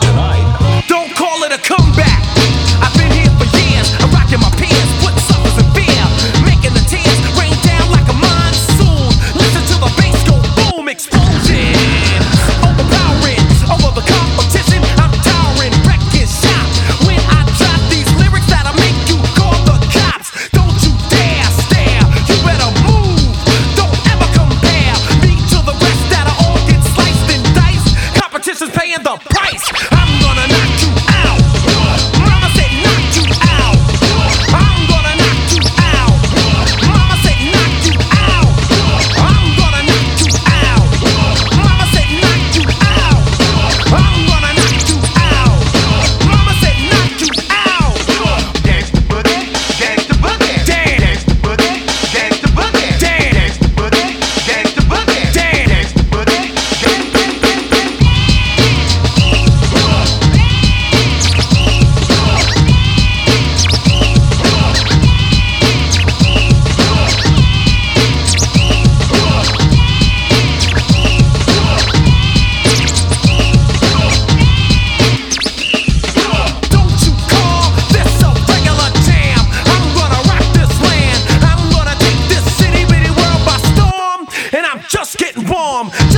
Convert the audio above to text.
tonight. palm.